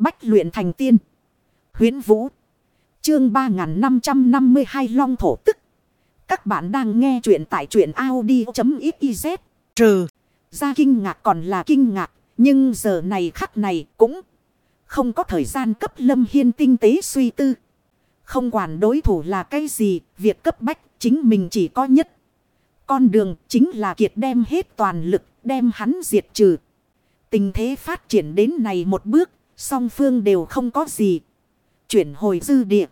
Bách luyện thành tiên. huyễn Vũ. Chương 3552 Long Thổ Tức. Các bạn đang nghe truyện tại truyện Audi.xyz. Trừ. Ra kinh ngạc còn là kinh ngạc. Nhưng giờ này khắc này cũng không có thời gian cấp lâm hiên tinh tế suy tư. Không quản đối thủ là cái gì, việc cấp bách chính mình chỉ có nhất. Con đường chính là kiệt đem hết toàn lực, đem hắn diệt trừ. Tình thế phát triển đến này một bước, song phương đều không có gì. Chuyển hồi dư địa.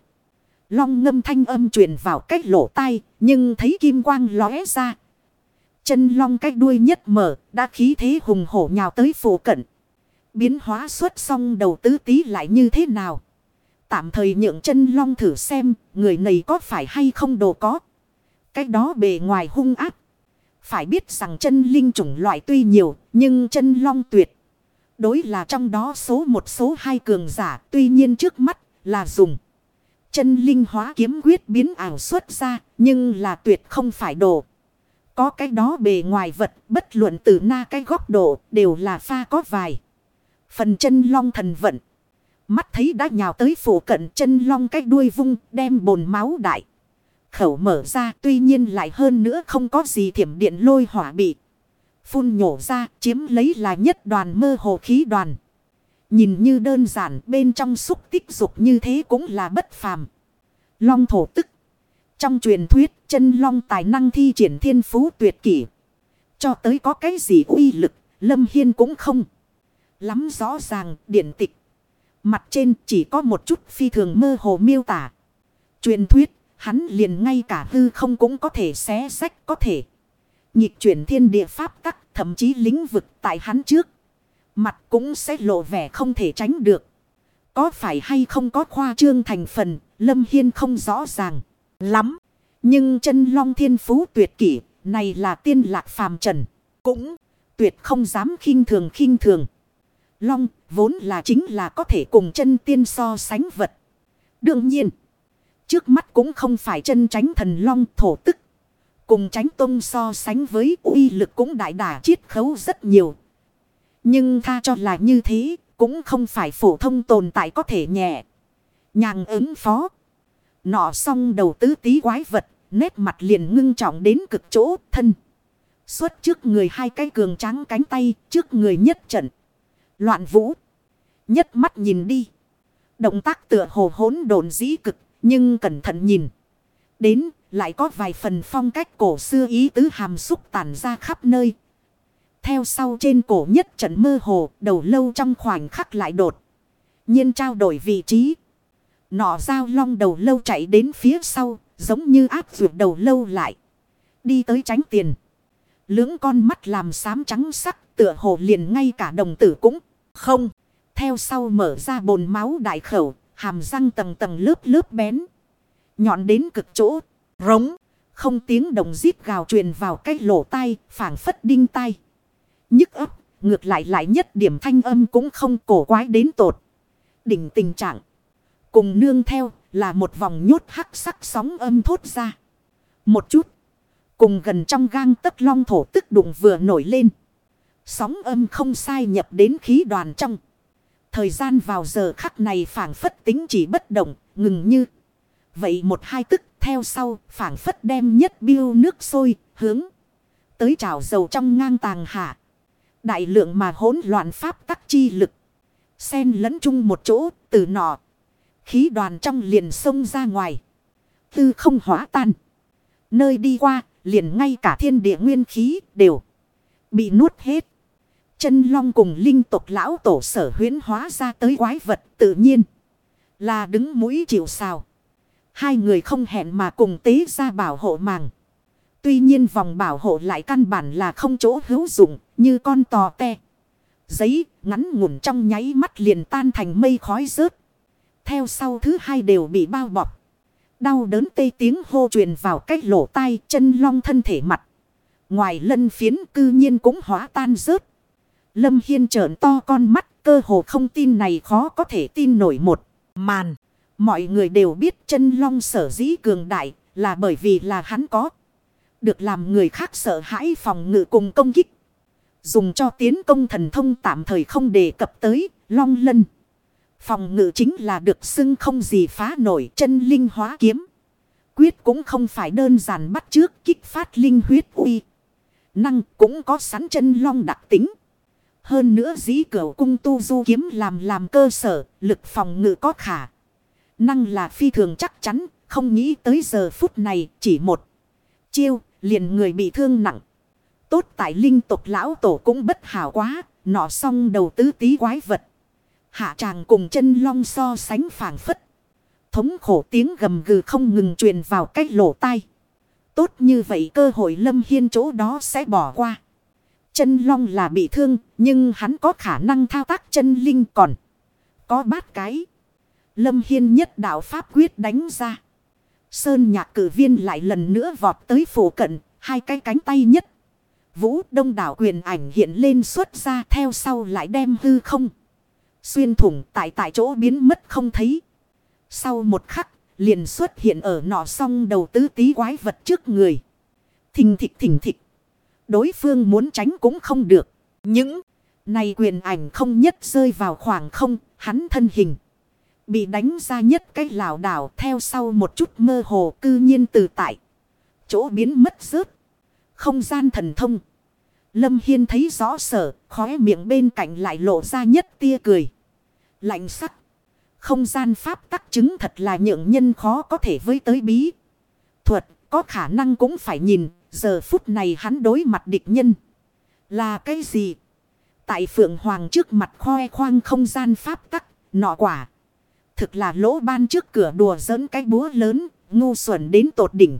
Long ngâm thanh âm truyền vào cách lỗ tai, nhưng thấy kim quang lóe ra. Chân long cách đuôi nhất mở, đã khí thế hùng hổ nhào tới phủ cận. Biến hóa xuất xong đầu tứ tí lại như thế nào? Tạm thời nhượng chân long thử xem, người này có phải hay không đồ có. Cái đó bề ngoài hung áp. Phải biết rằng chân linh chủng loại tuy nhiều, nhưng chân long tuyệt. Đối là trong đó số một số hai cường giả, tuy nhiên trước mắt là dùng. Chân linh hóa kiếm quyết biến ảo xuất ra, nhưng là tuyệt không phải đồ. Có cái đó bề ngoài vật, bất luận từ na cái góc độ, đều là pha có vài. Phần chân long thần vận. Mắt thấy đã nhào tới phủ cận chân long cái đuôi vung, đem bồn máu đại. Khẩu mở ra, tuy nhiên lại hơn nữa không có gì thiểm điện lôi hỏa bị. Phun nhổ ra, chiếm lấy là nhất đoàn mơ hồ khí đoàn. Nhìn như đơn giản bên trong xúc tích dục như thế cũng là bất phàm. Long thổ tức. Trong truyền thuyết chân long tài năng thi triển thiên phú tuyệt kỷ. Cho tới có cái gì uy lực, Lâm Hiên cũng không. Lắm rõ ràng, điển tịch. Mặt trên chỉ có một chút phi thường mơ hồ miêu tả. Truyền thuyết, hắn liền ngay cả hư không cũng có thể xé sách có thể. Nhịp chuyển thiên địa pháp tắc, thậm chí lĩnh vực tại hắn trước. Mặt cũng sẽ lộ vẻ không thể tránh được. Có phải hay không có khoa trương thành phần, Lâm Hiên không rõ ràng lắm. Nhưng chân long thiên phú tuyệt kỷ, này là tiên lạc phàm trần. Cũng tuyệt không dám khinh thường khinh thường. Long vốn là chính là có thể cùng chân tiên so sánh vật. Đương nhiên, trước mắt cũng không phải chân tránh thần long thổ tức. Cùng tránh tông so sánh với uy lực cũng đại đả chiết khấu rất nhiều. Nhưng tha cho là như thế, cũng không phải phổ thông tồn tại có thể nhẹ. Nhàng ứng phó. Nọ xong đầu tứ tí quái vật, nét mặt liền ngưng trọng đến cực chỗ thân. Xuất trước người hai cái cường trắng cánh tay, trước người nhất trận. Loạn vũ. Nhất mắt nhìn đi. Động tác tựa hồ hỗn độn dĩ cực, nhưng cẩn thận nhìn. Đến, lại có vài phần phong cách cổ xưa ý tứ hàm xúc tản ra khắp nơi. Theo sau trên cổ nhất trận mơ hồ, đầu lâu trong khoảnh khắc lại đột. nhiên trao đổi vị trí. Nọ dao long đầu lâu chạy đến phía sau, giống như áp vượt đầu lâu lại. Đi tới tránh tiền. Lưỡng con mắt làm xám trắng sắc, tựa hồ liền ngay cả đồng tử cũng không. Theo sau mở ra bồn máu đại khẩu, hàm răng tầng tầng lớp lớp bén. Nhọn đến cực chỗ, rống, không tiếng đồng rít gào truyền vào cái lỗ tai, phảng phất đinh tai. Nhức ấp, ngược lại lại nhất điểm thanh âm cũng không cổ quái đến tột. Đỉnh tình trạng. Cùng nương theo là một vòng nhốt hắc sắc sóng âm thốt ra. Một chút. Cùng gần trong gang tấc long thổ tức đụng vừa nổi lên. Sóng âm không sai nhập đến khí đoàn trong. Thời gian vào giờ khắc này phảng phất tính chỉ bất động, ngừng như. Vậy một hai tức theo sau, phảng phất đem nhất biêu nước sôi, hướng. Tới trào dầu trong ngang tàng hạ. Đại lượng mà hỗn loạn pháp tắc chi lực. Xen lẫn chung một chỗ, từ nọ. Khí đoàn trong liền sông ra ngoài. Tư không hóa tan. Nơi đi qua, liền ngay cả thiên địa nguyên khí đều bị nuốt hết. Chân long cùng linh tộc lão tổ sở huyến hóa ra tới quái vật tự nhiên. Là đứng mũi chịu sào. Hai người không hẹn mà cùng tế ra bảo hộ màng. Tuy nhiên vòng bảo hộ lại căn bản là không chỗ hữu dụng, như con tò te. Giấy ngắn ngủn trong nháy mắt liền tan thành mây khói rớt. Theo sau thứ hai đều bị bao bọc. Đau đớn tê tiếng hô truyền vào cách lỗ tai chân long thân thể mặt. Ngoài lân phiến cư nhiên cũng hóa tan rớt. Lâm Hiên trợn to con mắt, cơ hồ không tin này khó có thể tin nổi một màn. Mọi người đều biết chân long sở dĩ cường đại là bởi vì là hắn có. Được làm người khác sợ hãi phòng ngự cùng công kích. Dùng cho tiến công thần thông tạm thời không đề cập tới long lân. Phòng ngự chính là được xưng không gì phá nổi chân linh hóa kiếm. Quyết cũng không phải đơn giản bắt trước kích phát linh huyết uy. Năng cũng có sẵn chân long đặc tính. Hơn nữa dĩ cửu cung tu du kiếm làm làm cơ sở, lực phòng ngự có khả. Năng là phi thường chắc chắn, không nghĩ tới giờ phút này chỉ một chiêu, liền người bị thương nặng. Tốt tại linh tục lão tổ cũng bất hảo quá, nọ xong đầu tứ tí quái vật. Hạ tràng cùng chân long so sánh phản phất. Thống khổ tiếng gầm gừ không ngừng truyền vào cách lỗ tai. Tốt như vậy cơ hội lâm hiên chỗ đó sẽ bỏ qua. Chân long là bị thương, nhưng hắn có khả năng thao tác chân linh còn. Có bát cái. Lâm Hiên nhất đạo Pháp quyết đánh ra. Sơn nhạc cử viên lại lần nữa vọt tới phủ cận, hai cái cánh tay nhất. Vũ đông đảo quyền ảnh hiện lên xuất ra theo sau lại đem hư không. Xuyên thủng tại tại chỗ biến mất không thấy. Sau một khắc, liền xuất hiện ở nọ song đầu tứ tí quái vật trước người. Thình thịch thình thịch. Đối phương muốn tránh cũng không được. Những này quyền ảnh không nhất rơi vào khoảng không, hắn thân hình. Bị đánh ra nhất cái lảo đảo theo sau một chút mơ hồ cư nhiên từ tại. Chỗ biến mất rớt. Không gian thần thông. Lâm Hiên thấy rõ sở, khóe miệng bên cạnh lại lộ ra nhất tia cười. Lạnh sắc. Không gian pháp tắc chứng thật là nhượng nhân khó có thể với tới bí. Thuật, có khả năng cũng phải nhìn, giờ phút này hắn đối mặt địch nhân. Là cái gì? Tại Phượng Hoàng trước mặt khoe khoang không gian pháp tắc, nọ quả. Thực là lỗ ban trước cửa đùa giỡn cái búa lớn, ngu xuẩn đến tột đỉnh.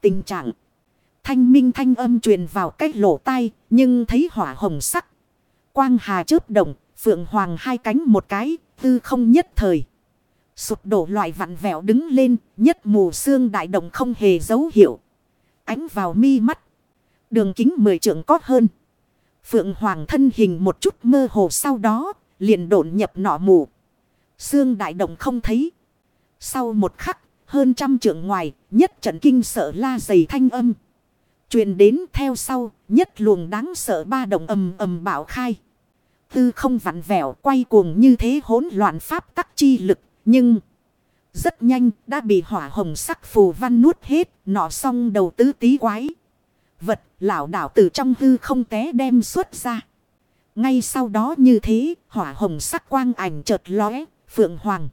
Tình trạng. Thanh minh thanh âm truyền vào cái lỗ tai, nhưng thấy hỏa hồng sắc. Quang hà chớp động, Phượng Hoàng hai cánh một cái, tư không nhất thời. Sụp đổ loại vặn vẹo đứng lên, nhất mù xương đại động không hề dấu hiệu. Ánh vào mi mắt. Đường kính mười trượng có hơn. Phượng Hoàng thân hình một chút mơ hồ sau đó, liền độn nhập nọ mù. Dương đại động không thấy. Sau một khắc, hơn trăm trượng ngoài, nhất trận kinh sợ la dày thanh âm. truyền đến theo sau, nhất luồng đáng sợ ba động ầm ầm bạo khai tư không vặn vẹo quay cuồng như thế hỗn loạn pháp tắc chi lực. Nhưng rất nhanh đã bị hỏa hồng sắc phù văn nuốt hết nọ xong đầu tứ tí quái. Vật lão đảo từ trong hư không té đem xuất ra. Ngay sau đó như thế hỏa hồng sắc quang ảnh chợt lóe phượng hoàng.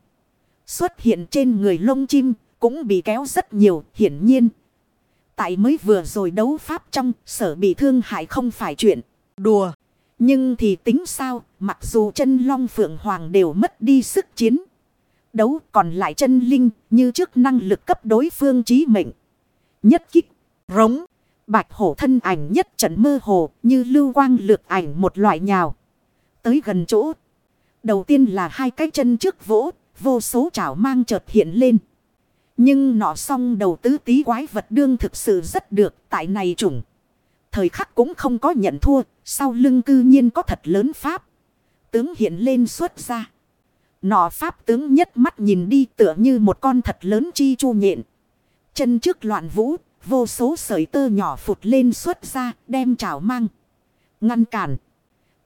Xuất hiện trên người lông chim cũng bị kéo rất nhiều hiển nhiên. Tại mới vừa rồi đấu pháp trong sở bị thương hại không phải chuyện đùa. Nhưng thì tính sao, mặc dù chân long phượng hoàng đều mất đi sức chiến. Đấu còn lại chân linh như trước năng lực cấp đối phương trí mệnh. Nhất kích, rống, bạch hổ thân ảnh nhất trận mơ hồ như lưu quang lược ảnh một loại nhào. Tới gần chỗ. Đầu tiên là hai cái chân trước vỗ, vô số chảo mang chợt hiện lên. Nhưng nọ song đầu tứ tí quái vật đương thực sự rất được tại này chủng. Thời khắc cũng không có nhận thua, sau lưng cư nhiên có thật lớn pháp. Tướng hiện lên xuất ra. Nọ pháp tướng nhất mắt nhìn đi tựa như một con thật lớn chi chu nhện. Chân trước loạn vũ, vô số sợi tơ nhỏ phụt lên xuất ra, đem chảo mang. Ngăn cản.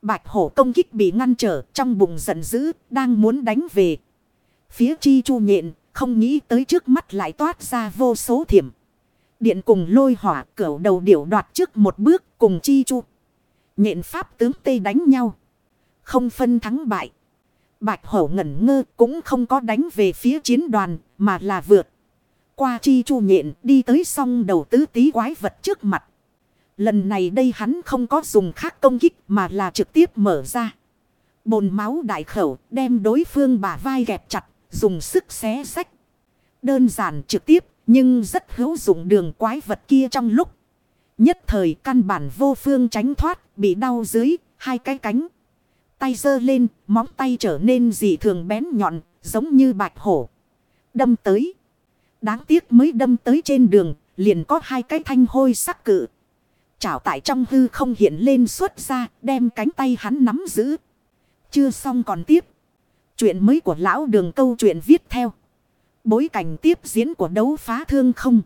Bạch hổ công kích bị ngăn trở, trong bụng giận dữ, đang muốn đánh về. Phía chi chu nhện, không nghĩ tới trước mắt lại toát ra vô số thiểm. Điện cùng lôi hỏa cửu đầu điểu đoạt trước một bước cùng chi chu. Nhện pháp tướng Tây đánh nhau. Không phân thắng bại. Bạch hổ ngẩn ngơ cũng không có đánh về phía chiến đoàn mà là vượt. Qua chi chu nhện đi tới song đầu tứ tí quái vật trước mặt. Lần này đây hắn không có dùng khác công kích mà là trực tiếp mở ra. Bồn máu đại khẩu đem đối phương bả vai gẹp chặt dùng sức xé sách. Đơn giản trực tiếp nhưng rất hữu dụng đường quái vật kia trong lúc. Nhất thời căn bản vô phương tránh thoát, bị đau dưới, hai cái cánh. Tay dơ lên, móng tay trở nên dị thường bén nhọn, giống như bạch hổ. Đâm tới. Đáng tiếc mới đâm tới trên đường, liền có hai cái thanh hôi sắc cự. Chảo tại trong hư không hiện lên xuất ra, đem cánh tay hắn nắm giữ. Chưa xong còn tiếp. Chuyện mới của lão đường câu chuyện viết theo. Bối cảnh tiếp diễn của đấu phá thương không.